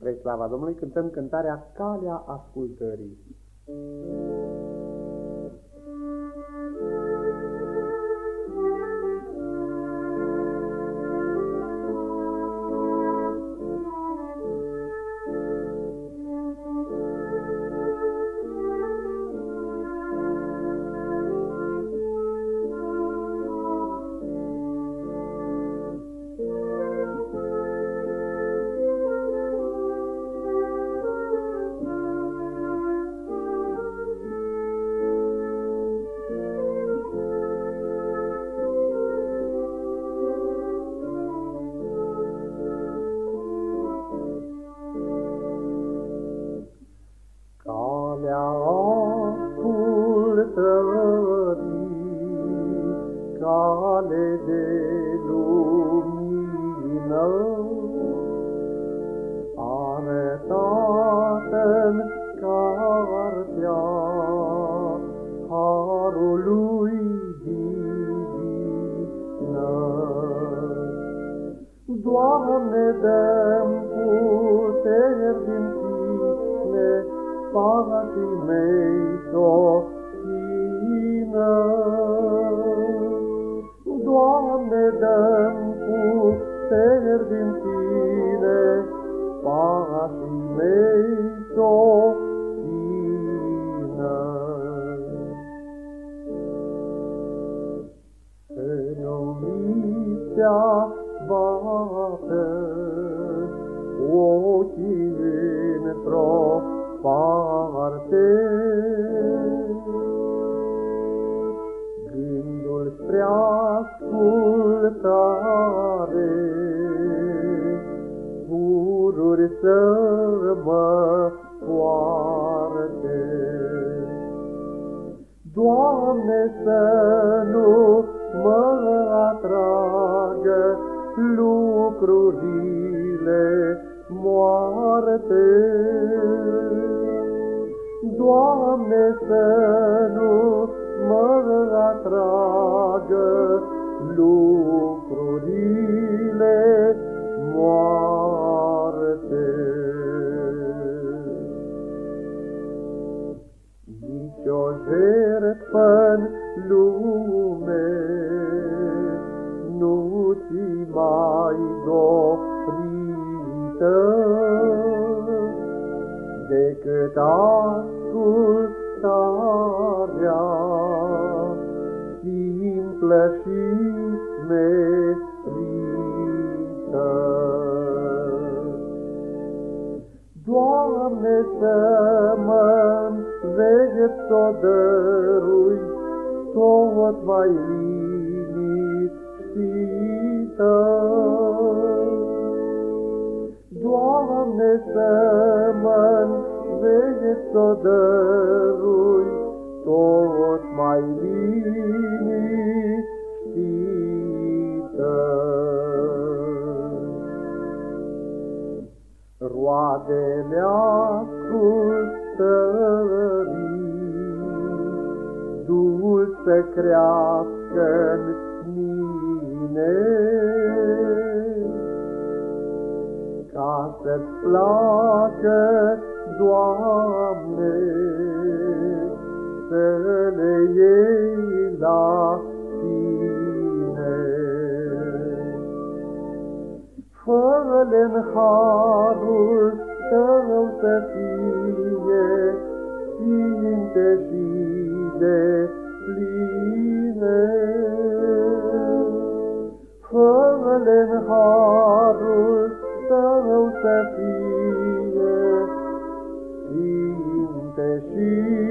Spre slava Domnului cântăm cântarea Calea Ascultării. Cale de lumină, arătată-n cartea Harului divină. Doamne, dăm puteri din Tine, pașii mei s-o dăm puteri din tine, pașii mei s-o țină. Enumițea bată ochii într-o parte, ascultare, pururi să mă poarte. Doamne, să nu mă atragă lucrurile moarte. Doamne, să nu mă atragă lucrurile moarte. Nici o jertfă lume nu ți mai dorită decât ascultarea simplă și Doamne, să mă înveți să dărui tot mai liniștită. Doamne, să mă înveți să dărui tot mai liniștită. Roadele ascultării, dulce crească-n mine, ca să-ți placă, Doamne, să le iei la Fă-le-n harul tău să fie sfinte și de pline. Fă-le-n harul tău să fie sfinte și